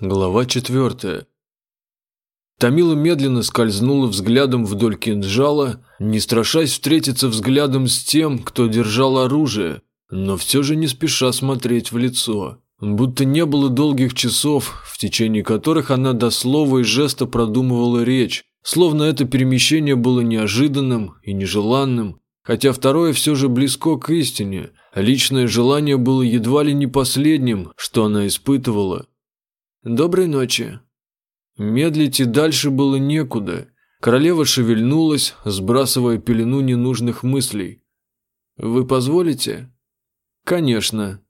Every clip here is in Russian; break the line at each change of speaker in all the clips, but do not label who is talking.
Глава четвертая. Тамила медленно скользнула взглядом вдоль кинжала, не страшась встретиться взглядом с тем, кто держал оружие, но все же не спеша смотреть в лицо. Будто не было долгих часов, в течение которых она до слова и жеста продумывала речь, словно это перемещение было неожиданным и нежеланным, хотя второе все же близко к истине, личное желание было едва ли не последним, что она испытывала. «Доброй ночи». Медлить и дальше было некуда. Королева шевельнулась, сбрасывая пелену ненужных мыслей. «Вы позволите?» «Конечно».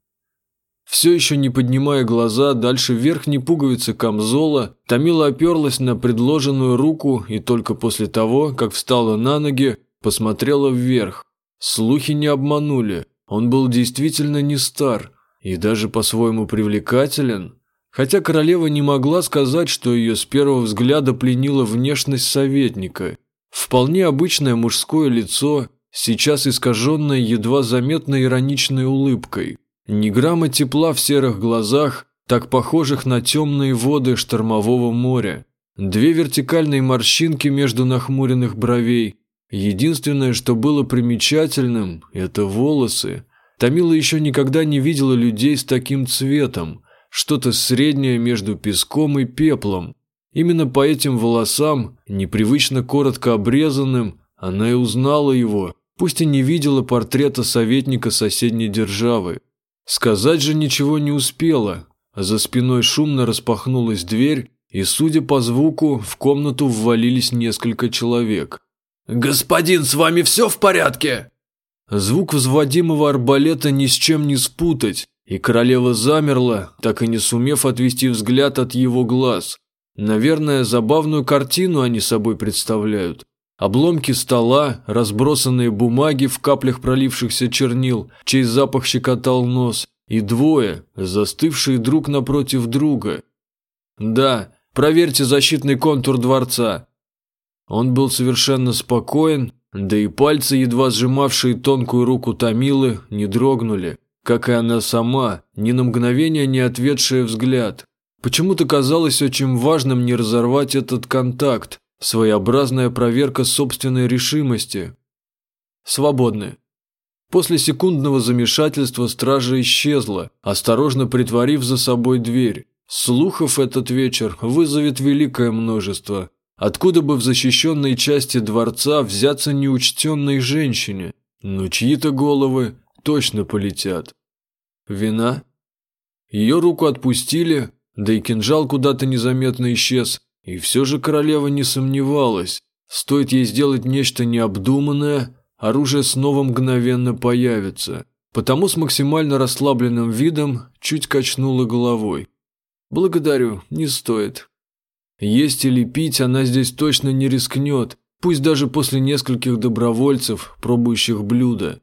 Все еще не поднимая глаза, дальше верхней пуговицы камзола, Томила оперлась на предложенную руку и только после того, как встала на ноги, посмотрела вверх. Слухи не обманули, он был действительно не стар и даже по-своему привлекателен. Хотя королева не могла сказать, что ее с первого взгляда пленила внешность советника. Вполне обычное мужское лицо, сейчас искаженное едва заметной ироничной улыбкой. Ни грамма тепла в серых глазах, так похожих на темные воды штормового моря. Две вертикальные морщинки между нахмуренных бровей. Единственное, что было примечательным, это волосы. Тамила еще никогда не видела людей с таким цветом – что-то среднее между песком и пеплом. Именно по этим волосам, непривычно коротко обрезанным, она и узнала его, пусть и не видела портрета советника соседней державы. Сказать же ничего не успела. За спиной шумно распахнулась дверь, и, судя по звуку, в комнату ввалились несколько человек.
«Господин, с вами все в порядке?»
Звук взводимого арбалета ни с чем не спутать, и королева замерла, так и не сумев отвести взгляд от его глаз. Наверное, забавную картину они собой представляют. Обломки стола, разбросанные бумаги в каплях пролившихся чернил, чей запах щекотал нос, и двое, застывшие друг напротив друга. «Да, проверьте защитный контур дворца». Он был совершенно спокоен, да и пальцы, едва сжимавшие тонкую руку Томилы, не дрогнули как и она сама, ни на мгновение не ответшая взгляд. Почему-то казалось очень важным не разорвать этот контакт, своеобразная проверка собственной решимости. Свободны. После секундного замешательства стража исчезла, осторожно притворив за собой дверь. Слухов этот вечер вызовет великое множество. Откуда бы в защищенной части дворца взяться неучтенной женщине? Но чьи-то головы точно полетят. Вина? Ее руку отпустили, да и кинжал куда-то незаметно исчез, и все же королева не сомневалась. Стоит ей сделать нечто необдуманное, оружие снова мгновенно появится. Потому с максимально расслабленным видом чуть качнула головой. «Благодарю, не стоит». Есть или пить она здесь точно не рискнет, пусть даже после нескольких добровольцев, пробующих блюда.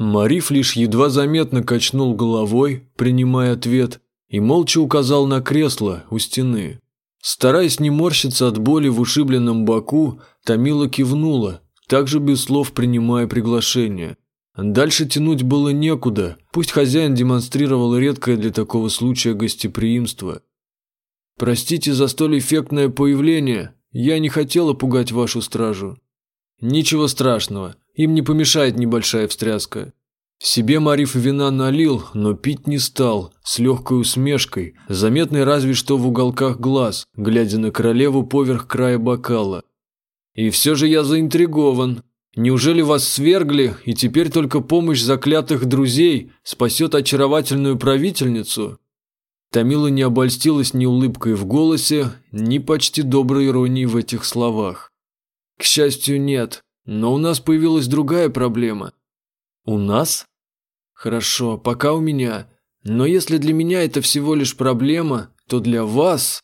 Мариф лишь едва заметно качнул головой, принимая ответ, и молча указал на кресло у стены. Стараясь не морщиться от боли в ушибленном боку, Тамила кивнула, также без слов принимая приглашение. Дальше тянуть было некуда, пусть хозяин демонстрировал редкое для такого случая гостеприимство. «Простите за столь эффектное появление, я не хотела пугать вашу стражу». «Ничего страшного, им не помешает небольшая встряска. Себе Мариф вина налил, но пить не стал, с легкой усмешкой, заметной разве что в уголках глаз, глядя на королеву поверх края бокала. «И все же я заинтригован. Неужели вас свергли, и теперь только помощь заклятых друзей спасет очаровательную правительницу?» Тамила не обольстилась ни улыбкой в голосе, ни почти доброй иронией в этих словах. «К счастью, нет. Но у нас появилась другая проблема. У нас? Хорошо, пока у меня. Но если для меня это всего лишь проблема, то для вас...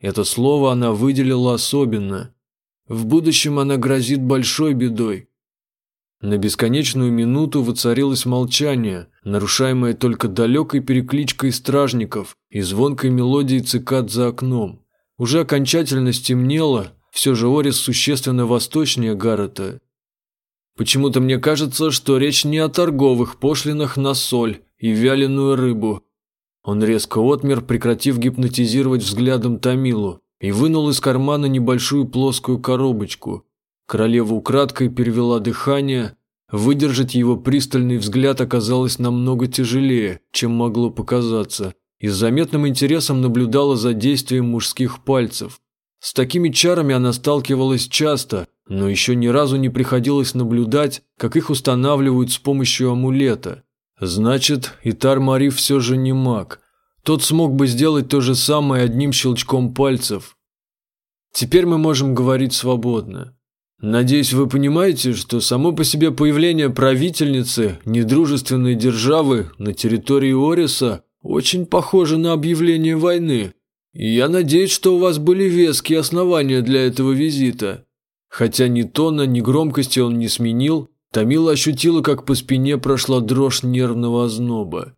Это слово она выделила особенно. В будущем она грозит большой бедой. На бесконечную минуту воцарилось молчание, нарушаемое только далекой перекличкой стражников и звонкой мелодией цикад за окном. Уже окончательно стемнело, все же Орис существенно восточнее Гаррета. Почему-то мне кажется, что речь не о торговых пошлинах на соль и вяленую рыбу. Он резко отмер, прекратив гипнотизировать взглядом Томилу, и вынул из кармана небольшую плоскую коробочку. Королева украдкой перевела дыхание. Выдержать его пристальный взгляд оказалось намного тяжелее, чем могло показаться, и с заметным интересом наблюдала за действием мужских пальцев. С такими чарами она сталкивалась часто, но еще ни разу не приходилось наблюдать, как их устанавливают с помощью амулета. Значит, Итар Мари все же не маг. Тот смог бы сделать то же самое одним щелчком пальцев. Теперь мы можем говорить свободно. Надеюсь, вы понимаете, что само по себе появление правительницы недружественной державы на территории Ориса очень похоже на объявление войны. И я надеюсь, что у вас были веские основания для этого визита. Хотя ни тона, ни громкости он не сменил, Тамила ощутила, как по спине прошла дрожь нервного озноба.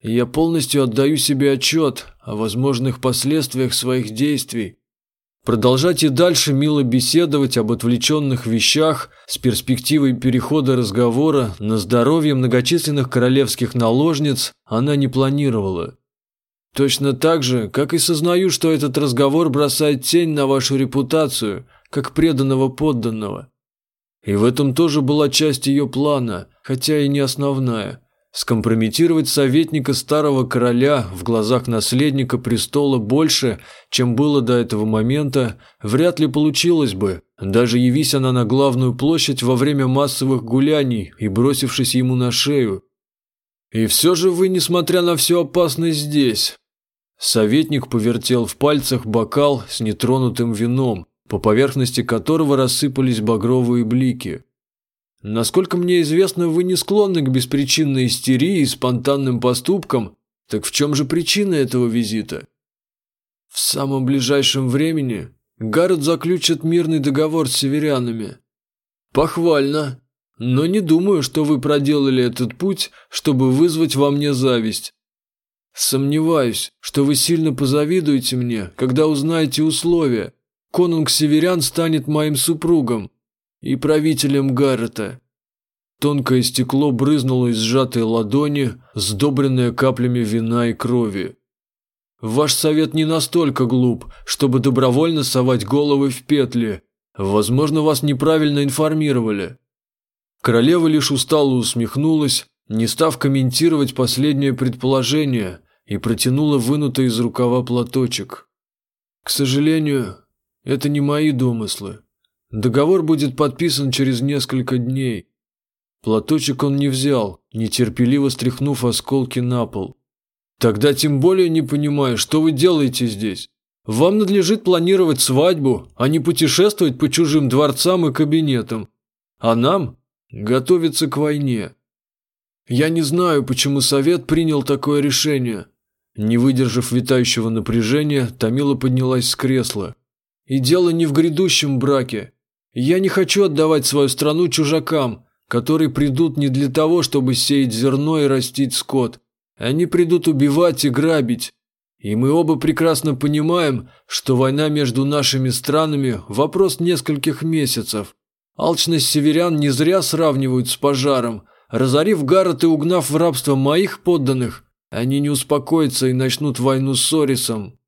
Я полностью отдаю себе отчет о возможных последствиях своих действий. Продолжать и дальше мило беседовать об отвлеченных вещах с перспективой перехода разговора на здоровье многочисленных королевских наложниц она не планировала. Точно так же, как и сознаю, что этот разговор бросает тень на вашу репутацию, как преданного подданного. И в этом тоже была часть ее плана, хотя и не основная. Скомпрометировать советника старого короля в глазах наследника престола больше, чем было до этого момента, вряд ли получилось бы, даже явись она на главную площадь во время массовых гуляний и бросившись ему на шею. И все же вы, несмотря на всю опасность здесь. Советник повертел в пальцах бокал с нетронутым вином, по поверхности которого рассыпались багровые блики. Насколько мне известно, вы не склонны к беспричинной истерии и спонтанным поступкам. Так в чем же причина этого визита? В самом ближайшем времени Гаррет заключит мирный договор с северянами. Похвально. Но не думаю, что вы проделали этот путь, чтобы вызвать во мне зависть. Сомневаюсь, что вы сильно позавидуете мне, когда узнаете условия, конунг Северян станет моим супругом и правителем Гаррета. Тонкое стекло брызнуло из сжатой ладони, сдобренное каплями вина и крови. Ваш совет не настолько глуп, чтобы добровольно совать головы в петли. Возможно, вас неправильно информировали. Королева лишь устало усмехнулась, не став комментировать последнее предположение, и протянула вынутый из рукава платочек. К сожалению, это не мои домыслы. Договор будет подписан через несколько дней. Платочек он не взял, нетерпеливо стряхнув осколки на пол. Тогда тем более не понимаю, что вы делаете здесь. Вам надлежит планировать свадьбу, а не путешествовать по чужим дворцам и кабинетам. А нам готовиться к войне. Я не знаю, почему совет принял такое решение. Не выдержав витающего напряжения, Тамила поднялась с кресла. И дело не в грядущем браке. Я не хочу отдавать свою страну чужакам, которые придут не для того, чтобы сеять зерно и растить скот. Они придут убивать и грабить. И мы оба прекрасно понимаем, что война между нашими странами – вопрос нескольких месяцев. Алчность северян не зря сравнивают с пожаром. Разорив город и угнав в рабство моих подданных, они не успокоятся и начнут войну с Орисом.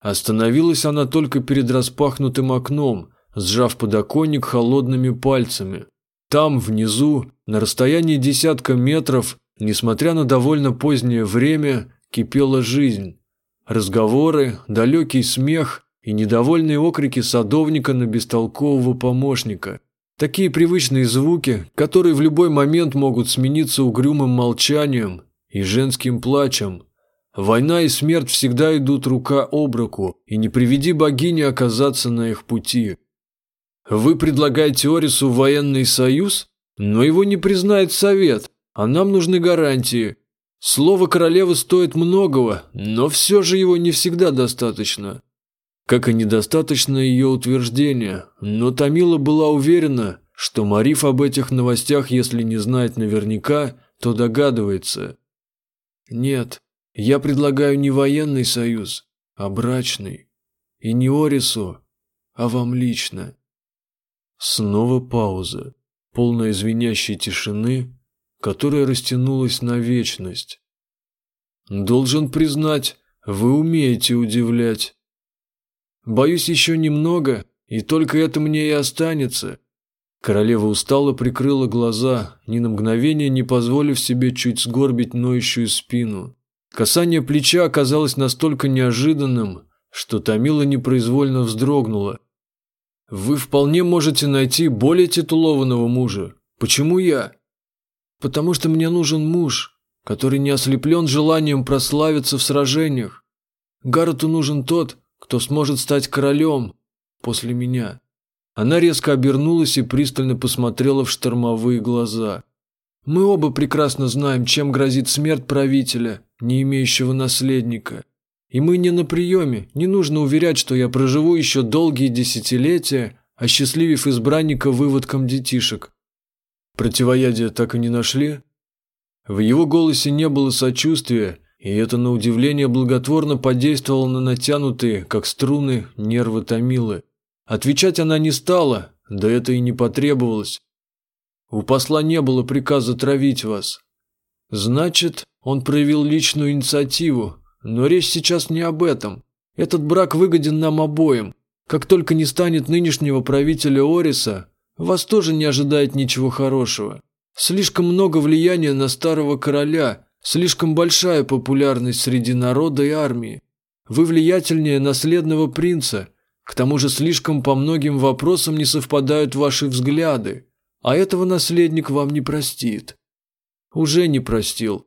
Остановилась она только перед распахнутым окном, сжав подоконник холодными пальцами. Там, внизу, на расстоянии десятка метров, несмотря на довольно позднее время, кипела жизнь. Разговоры, далекий смех и недовольные окрики садовника на бестолкового помощника. Такие привычные звуки, которые в любой момент могут смениться угрюмым молчанием и женским плачем – Война и смерть всегда идут рука об руку, и не приведи богини оказаться на их пути. Вы предлагаете Орису военный союз, но его не признает совет, а нам нужны гарантии. Слово королевы стоит многого, но все же его не всегда достаточно. Как и недостаточно ее утверждения, но Тамила была уверена, что Мариф об этих новостях, если не знает наверняка, то догадывается. Нет, я предлагаю не военный союз, а брачный. И не Орису, а вам лично. Снова пауза, полная звенящей тишины, которая растянулась на вечность. Должен признать, вы умеете удивлять. Боюсь еще немного, и только это мне и останется. Королева устало прикрыла глаза, ни на мгновение не позволив себе чуть сгорбить ноющую спину. Касание плеча оказалось настолько неожиданным, что Томила непроизвольно вздрогнула. «Вы вполне можете найти более титулованного мужа. Почему я?» «Потому что мне нужен муж, который не ослеплен желанием прославиться в сражениях. Гаррету нужен тот, кто сможет стать королем после меня». Она резко обернулась и пристально посмотрела в штормовые глаза. «Мы оба прекрасно знаем, чем грозит смерть правителя, не имеющего наследника. И мы не на приеме, не нужно уверять, что я проживу еще долгие десятилетия, осчастливив избранника выводком детишек. Противоядие так и не нашли? В его голосе не было сочувствия, и это на удивление благотворно подействовало на натянутые, как струны, нервы Томилы. Отвечать она не стала, да это и не потребовалось. У посла не было приказа травить вас. Значит, он проявил личную инициативу, но речь сейчас не об этом. Этот брак выгоден нам обоим. Как только не станет нынешнего правителя Ориса, вас тоже не ожидает ничего хорошего. Слишком много влияния на старого короля, слишком большая популярность среди народа и армии. Вы влиятельнее наследного принца, к тому же слишком по многим вопросам не совпадают ваши взгляды, а этого наследник вам не простит. Уже не простил.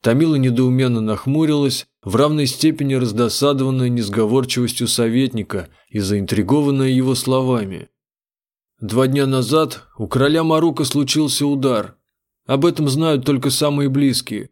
Тамила недоуменно нахмурилась, в равной степени раздосадованная несговорчивостью советника и заинтригованная его словами. Два дня назад у короля Марука случился удар. Об этом знают только самые близкие.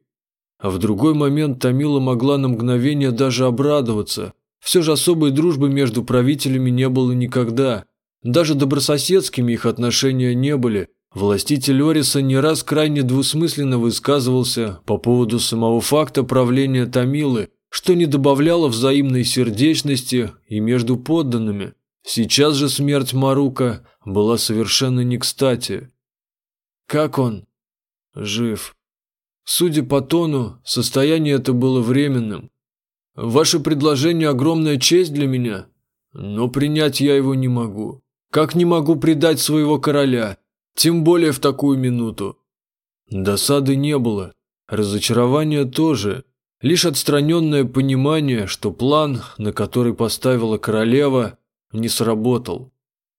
А в другой момент Тамила могла на мгновение даже обрадоваться. Все же особой дружбы между правителями не было никогда. Даже добрососедскими их отношения не были – Властитель Ориса не раз крайне двусмысленно высказывался по поводу самого факта правления Тамилы, что не добавляло взаимной сердечности и между подданными. Сейчас же смерть Марука была совершенно не кстати. Как он? Жив. Судя по тону, состояние это было временным. Ваше предложение огромная честь для меня, но принять я его не могу. Как не могу предать своего короля, тем более в такую минуту. Досады не было, разочарования тоже. Лишь отстраненное понимание, что план, на который поставила королева, не сработал.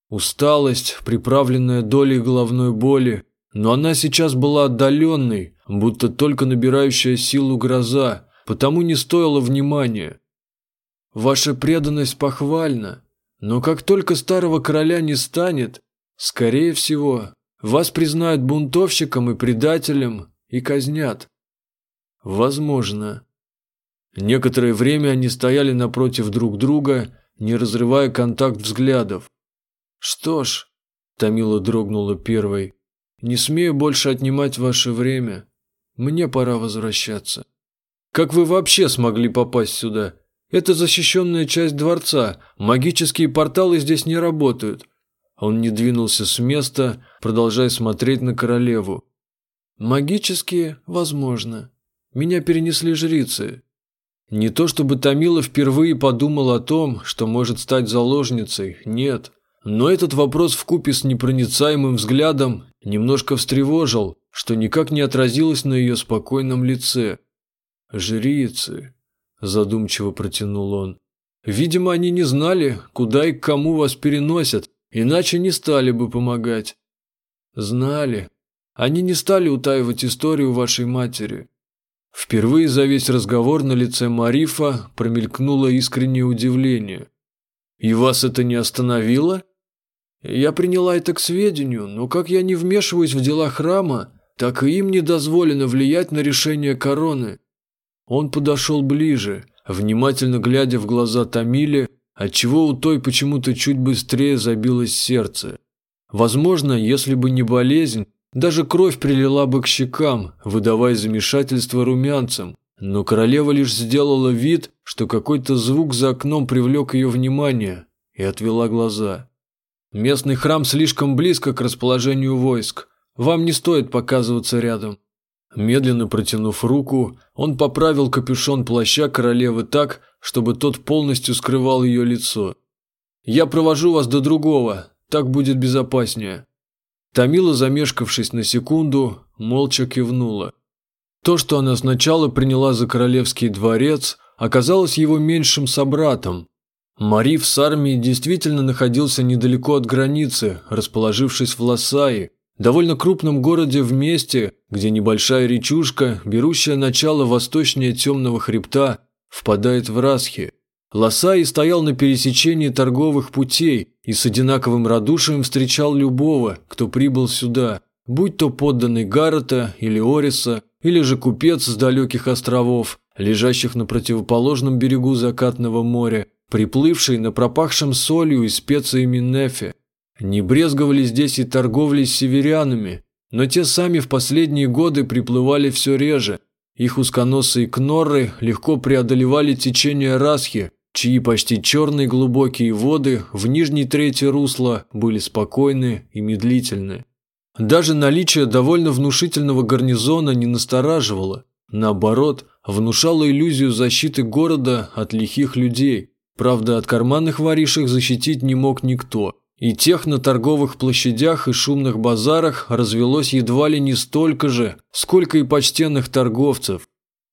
Усталость, приправленная долей головной боли, но она сейчас была отдаленной, будто только набирающая силу гроза, потому не стоило внимания. Ваша преданность похвальна, но как только старого короля не станет, скорее всего, вас признают бунтовщиком и предателем и казнят. Возможно. Некоторое время они стояли напротив друг друга, не разрывая контакт взглядов. Что ж, Томила дрогнула первой, не смею больше отнимать ваше время. Мне пора возвращаться. Как вы вообще смогли попасть сюда? Это защищенная часть дворца, магические порталы здесь не работают. Он не двинулся с места, продолжая смотреть на королеву. «Магические, возможно. Меня перенесли жрицы». Не то чтобы Томила впервые подумал о том, что может стать заложницей, нет. Но этот вопрос вкупе с непроницаемым взглядом немножко встревожил, что никак не отразилось на ее спокойном лице. «Жрицы», – задумчиво протянул он. «Видимо, они не знали, куда и к кому вас переносят, Иначе не стали бы помогать. Знали. Они не стали утаивать историю вашей матери. Впервые за весь разговор на лице Марифа промелькнуло искреннее удивление. «И вас это не остановило?» «Я приняла это к сведению, но как я не вмешиваюсь в дела храма, так и им не дозволено влиять на решение короны». Он подошел ближе, внимательно глядя в глаза Тамиле, отчего у той почему-то чуть быстрее забилось сердце. Возможно, если бы не болезнь, даже кровь прилила бы к щекам, выдавая замешательство румянцем. Но королева лишь сделала вид, что какой-то звук за окном привлек ее внимание, и отвела глаза. «Местный храм слишком близко к расположению войск. Вам не стоит показываться рядом». Медленно протянув руку, он поправил капюшон плаща королевы так, чтобы тот полностью скрывал ее лицо. «Я провожу вас до другого, так будет безопаснее». Тамила, замешкавшись на секунду, молча кивнула. То, что она сначала приняла за королевский дворец, оказалось его меньшим собратом. Мариф с армией действительно находился недалеко от границы, расположившись в Лассае, довольно крупном городе в месте, где небольшая речушка, берущая начало восточнее темного хребта, впадает в Расхи. Лосай стоял на пересечении торговых путей и с одинаковым радушием встречал любого, кто прибыл сюда, будь то подданный Гаррета или Ориса, или же купец с далеких островов, лежащих на противоположном берегу закатного моря, приплывший на пропахшем солью и специями Нефе. Не брезговали здесь и торговли с северянами, но те сами в последние годы приплывали все реже. Их узконосые кнорры легко преодолевали течение Расхи, чьи почти черные глубокие воды в нижней трети русла были спокойны и медлительны. Даже наличие довольно внушительного гарнизона не настораживало. Наоборот, внушало иллюзию защиты города от лихих людей. Правда, от карманных воришек защитить не мог никто. И тех на торговых площадях и шумных базарах развелось едва ли не столько же, сколько и почтенных торговцев.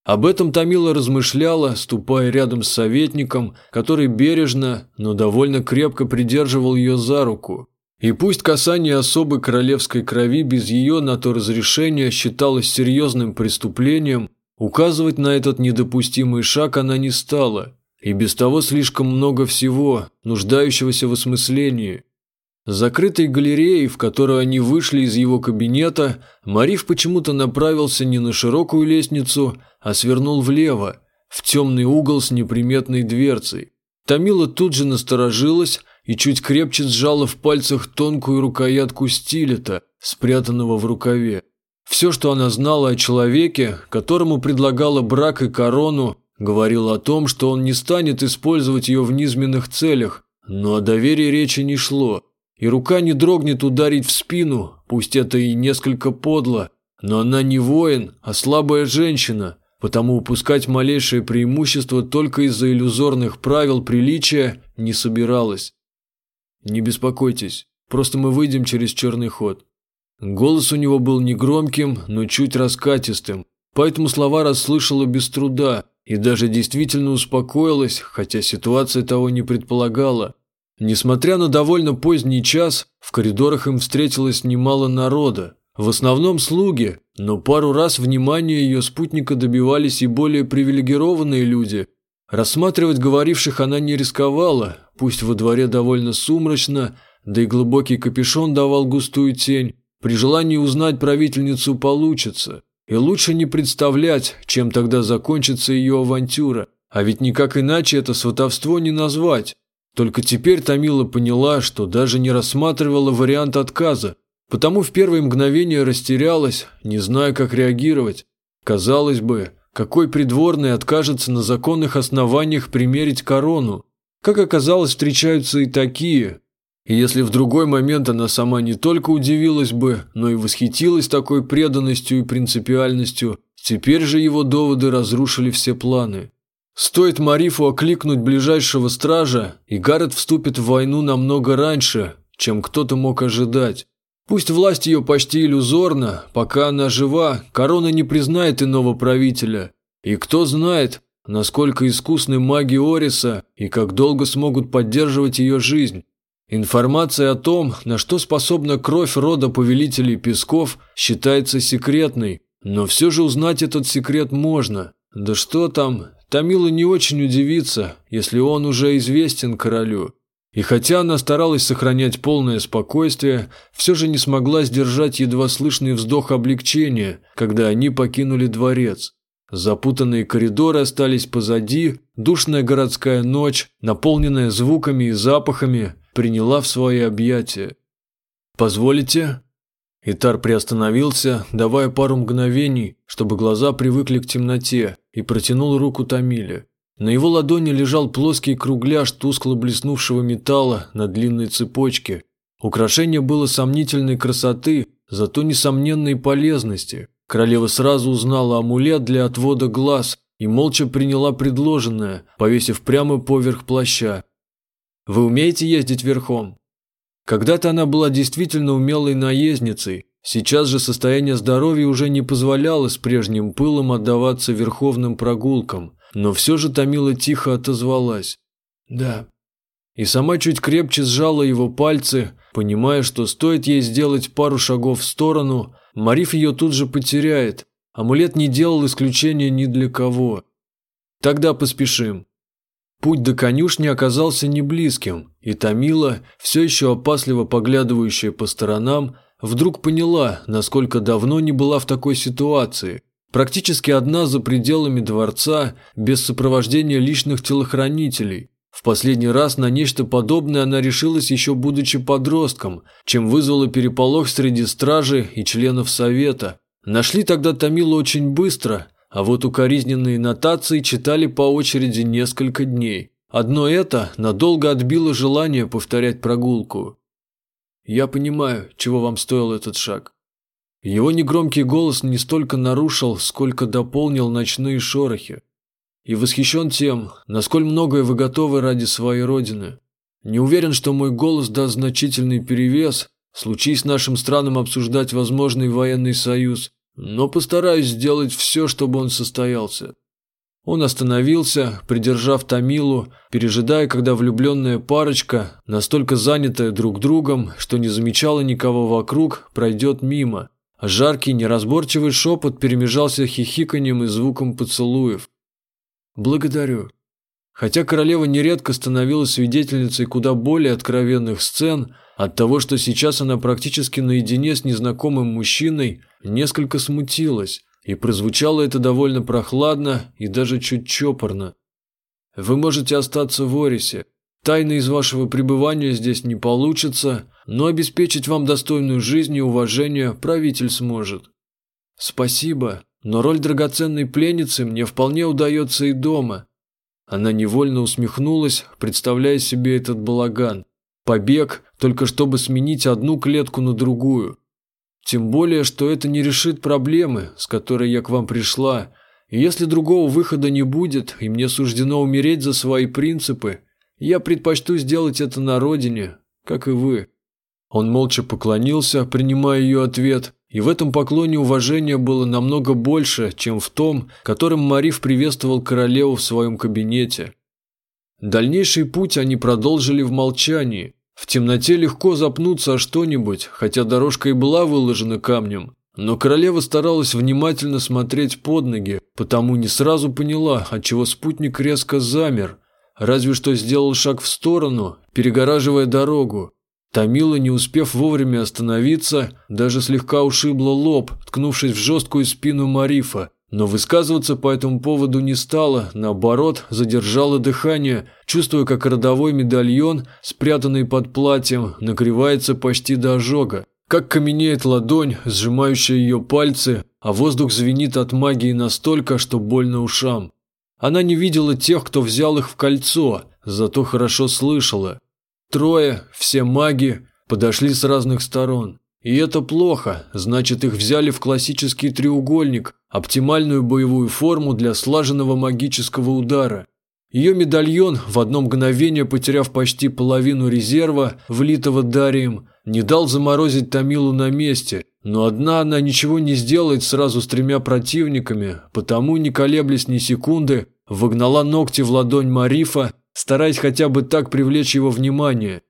Об этом Томила размышляла, ступая рядом с советником, который бережно, но довольно крепко придерживал ее за руку. И пусть касание особой королевской крови без ее на то разрешения считалось серьезным преступлением, указывать на этот недопустимый шаг она не стала. И без того слишком много всего, нуждающегося в осмыслении. Закрытой галереей, в которую они вышли из его кабинета, Мариф почему-то направился не на широкую лестницу, а свернул влево, в темный угол с неприметной дверцей. Тамила тут же насторожилась, и чуть крепче сжала в пальцах тонкую рукоятку стилета, спрятанного в рукаве. Все, что она знала о человеке, которому предлагала брак и корону, говорило о том, что он не станет использовать ее в низменных целях, но о доверии речи не шло. И рука не дрогнет ударить в спину, пусть это и несколько подло, но она не воин, а слабая женщина, потому упускать малейшее преимущество только из-за иллюзорных правил приличия не собиралась. «Не беспокойтесь, просто мы выйдем через черный ход». Голос у него был негромким, но чуть раскатистым, поэтому слова расслышала без труда и даже действительно успокоилась, хотя ситуация того не предполагала. Несмотря на довольно поздний час, в коридорах им встретилось немало народа. В основном слуги, но пару раз внимания ее спутника добивались и более привилегированные люди. Рассматривать говоривших она не рисковала, Пусть во дворе довольно сумрачно, да и глубокий капюшон давал густую тень, при желании узнать правительницу получится. И лучше не представлять, чем тогда закончится ее авантюра. А ведь никак иначе это сватовство не назвать. Только теперь Томила поняла, что даже не рассматривала вариант отказа, потому в первые мгновения растерялась, не зная, как реагировать. Казалось бы, какой придворный откажется на законных основаниях примерить корону? Как оказалось, встречаются и такие. И если в другой момент она сама не только удивилась бы, но и восхитилась такой преданностью и принципиальностью, теперь же его доводы разрушили все планы. Стоит Марифу окликнуть ближайшего стража, и Гаррет вступит в войну намного раньше, чем кто-то мог ожидать. Пусть власть ее почти иллюзорна, пока она жива, корона не признает иного правителя. И кто знает, насколько искусны маги Ориса и как долго смогут поддерживать ее жизнь. Информация о том, на что способна кровь рода повелителей песков, считается секретной, но все же узнать этот секрет можно. Да что там, Тамила не очень удивится, если он уже известен королю. И хотя она старалась сохранять полное спокойствие, все же не смогла сдержать едва слышный вздох облегчения, когда они покинули дворец. Запутанные коридоры остались позади, душная городская ночь, наполненная звуками и запахами, приняла в свои объятия. «Позволите?» Итар приостановился, давая пару мгновений, чтобы глаза привыкли к темноте, и протянул руку Тамиле. На его ладони лежал плоский кругляш тускло блеснувшего металла на длинной цепочке. Украшение было сомнительной красоты, зато несомненной полезности – Королева сразу узнала амулет для отвода глаз и молча приняла предложенное, повесив прямо поверх плаща. «Вы умеете ездить верхом?» Когда-то она была действительно умелой наездницей, сейчас же состояние здоровья уже не позволяло с прежним пылом отдаваться верховным прогулкам, но все же Томила тихо отозвалась. «Да». И сама чуть крепче сжала его пальцы, понимая, что стоит ей сделать пару шагов в сторону, Мариф ее тут же потеряет. Амулет не делал исключения ни для кого. Тогда поспешим. Путь до конюшни оказался не близким, и Томила, все еще опасливо поглядывающая по сторонам, вдруг поняла, насколько давно не была в такой ситуации. Практически одна за пределами дворца, без сопровождения личных телохранителей. В последний раз на нечто подобное она решилась еще будучи подростком, чем вызвала переполох среди стражи и членов совета. Нашли тогда Томилу очень быстро – а вот укоризненные нотации читали по очереди несколько дней. Одно это надолго отбило желание повторять прогулку. «Я понимаю, чего вам стоил этот шаг». Его негромкий голос не столько нарушил, сколько дополнил ночные шорохи. И восхищен тем, насколько многое вы готовы ради своей родины. Не уверен, что мой голос даст значительный перевес, случись нашим странам обсуждать возможный военный союз, но постараюсь сделать все, чтобы он состоялся». Он остановился, придержав Томилу, пережидая, когда влюбленная парочка, настолько занятая друг другом, что не замечала никого вокруг, пройдет мимо. жаркий, неразборчивый шепот перемежался хихиканьем и звуком поцелуев. «Благодарю». Хотя королева нередко становилась свидетельницей куда более откровенных сцен, от того, что сейчас она практически наедине с незнакомым мужчиной, несколько смутилась, и прозвучало это довольно прохладно и даже чуть чопорно. «Вы можете остаться в Орисе. Тайны из вашего пребывания здесь не получится, но обеспечить вам достойную жизнь и уважение правитель сможет». «Спасибо, но роль драгоценной пленницы мне вполне удается и дома». Она невольно усмехнулась, представляя себе этот балаган. Побег, только чтобы сменить одну клетку на другую. Тем более, что это не решит проблемы, с которой я к вам пришла. И если другого выхода не будет, и мне суждено умереть за свои принципы, я предпочту сделать это на родине, как и вы». Он молча поклонился, принимая ее ответ, и в этом поклоне уважения было намного больше, чем в том, которым Мариф приветствовал королеву в своем кабинете. Дальнейший путь они продолжили в молчании – в темноте легко запнуться о что-нибудь, хотя дорожка и была выложена камнем. Но королева старалась внимательно смотреть под ноги, потому не сразу поняла, отчего спутник резко замер, разве что сделал шаг в сторону, перегораживая дорогу. Томила, не успев вовремя остановиться, даже слегка ушибла лоб, ткнувшись в жесткую спину Марифа, но высказываться по этому поводу не стала, наоборот, задержала дыхание, чувствуя, как родовой медальон, спрятанный под платьем, нагревается почти до ожога. Как каменеет ладонь, сжимающая ее пальцы, а воздух звенит от магии настолько, что больно ушам. Она не видела тех, кто взял их в кольцо, зато хорошо слышала. Трое, все маги, подошли с разных сторон. И это плохо, значит их взяли в классический треугольник, оптимальную боевую форму для слаженного магического удара. Ее медальон, в одно мгновение потеряв почти половину резерва, влитого Дарием, не дал заморозить Тамилу на месте, но одна она ничего не сделает сразу с тремя противниками, потому, не колеблясь ни секунды, вогнала ногти в ладонь Марифа, стараясь хотя бы так привлечь его внимание –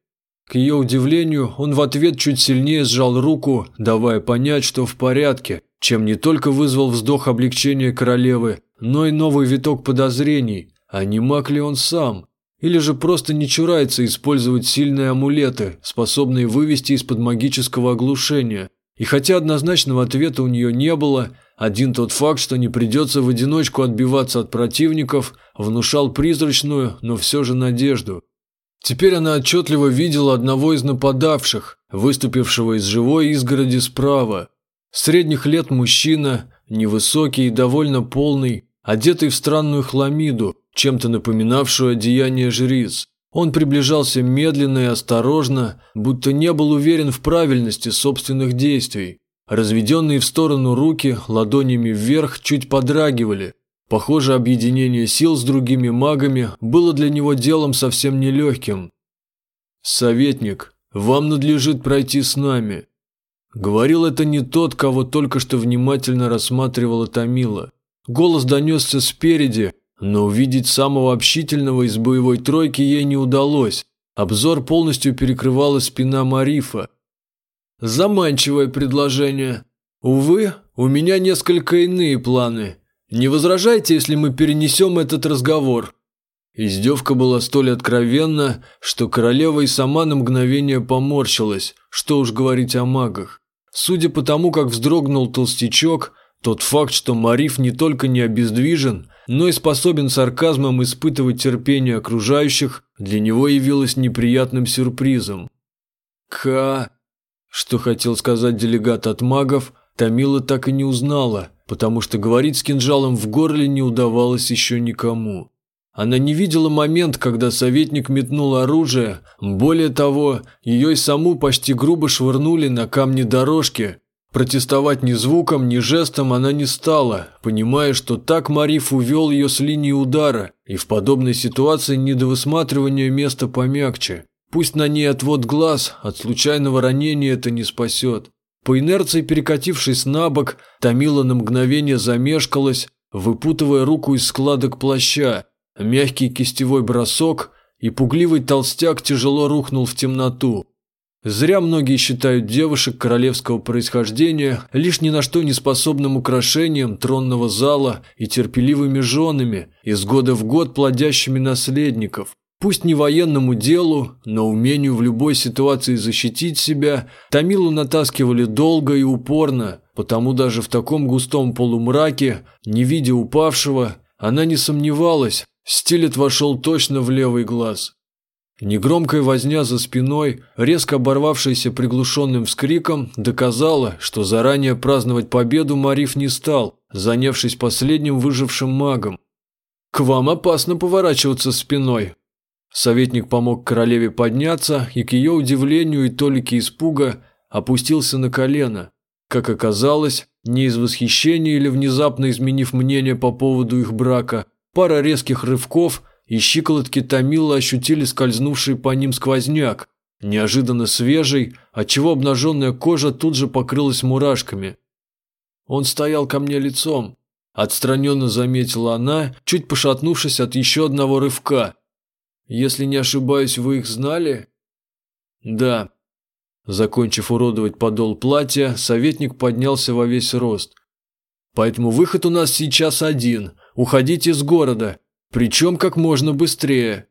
к ее удивлению, он в ответ чуть сильнее сжал руку, давая понять, что в порядке, чем не только вызвал вздох облегчения королевы, но и новый виток подозрений, а не маг ли он сам? Или же просто не чурается использовать сильные амулеты, способные вывести из-под магического оглушения. И хотя однозначного ответа у нее не было, один тот факт, что не придется в одиночку отбиваться от противников, внушал призрачную, но все же надежду. Теперь она отчетливо видела одного из нападавших, выступившего из живой изгороди справа. Средних лет мужчина, невысокий и довольно полный, одетый в странную хламиду, чем-то напоминавшую одеяние жриц. Он приближался медленно и осторожно, будто не был уверен в правильности собственных действий. Разведенные в сторону руки ладонями вверх чуть подрагивали. Похоже, объединение сил с другими магами было для него делом совсем нелегким. «Советник, вам надлежит пройти с нами». Говорил это не тот, кого только что внимательно рассматривала Томила. Голос донесся спереди, но увидеть самого общительного из боевой тройки ей не удалось. Обзор полностью перекрывала спина Марифа. Заманчивое предложение. Увы, у меня несколько иные планы. Не возражайте, если мы перенесем этот разговор. Издевка была столь откровенна, что королева и сама на мгновение поморщилась, что уж говорить о магах. Судя по тому, как вздрогнул толстячок, тот факт, что Мариф не только не обездвижен, но и способен сарказмом испытывать терпение окружающих, для него явилось неприятным сюрпризом. К... Что хотел сказать делегат от магов, Тамила так и не узнала, потому что говорить с кинжалом в горле не удавалось еще никому. Она не видела момент, когда советник метнул оружие, более того, ее и саму почти грубо швырнули на камни дорожки. Протестовать ни звуком, ни жестом она не стала, понимая, что так Мариф увел ее с линии удара, и в подобной ситуации не до высматривания места помягче. Пусть на ней отвод глаз, от случайного ранения это не спасет. По инерции перекатившись на бок, Томила на мгновение замешкалась, выпутывая руку из складок плаща, Мягкий кистевой бросок, и пугливый толстяк тяжело рухнул в темноту. Зря многие считают девушек королевского происхождения лишь ни на что не способным украшением тронного зала и терпеливыми женами, из года в год плодящими наследников. Пусть не военному делу, но умению в любой ситуации защитить себя, Тамилу натаскивали долго и упорно, потому даже в таком густом полумраке, не видя упавшего, она не сомневалась, Стилет вошел точно в левый глаз. Негромкая возня за спиной, резко оборвавшаяся приглушенным вскриком, доказала, что заранее праздновать победу Мариф не стал, занявшись последним выжившим магом. «К вам опасно поворачиваться спиной». Советник помог королеве подняться и, к ее удивлению и толике испуга, опустился на колено. Как оказалось, не из восхищения или внезапно изменив мнение по поводу их брака – Пара резких рывков, и щиколотки Томила ощутили скользнувший по ним сквозняк, неожиданно свежий, отчего обнаженная кожа тут же покрылась мурашками. Он стоял ко мне лицом. Отстраненно заметила она, чуть пошатнувшись от еще одного рывка. «Если не ошибаюсь, вы их знали?» «Да». Закончив уродовать подол платья, советник поднялся во весь рост. «Поэтому выход у нас сейчас один. Уходите из города, причем как можно быстрее.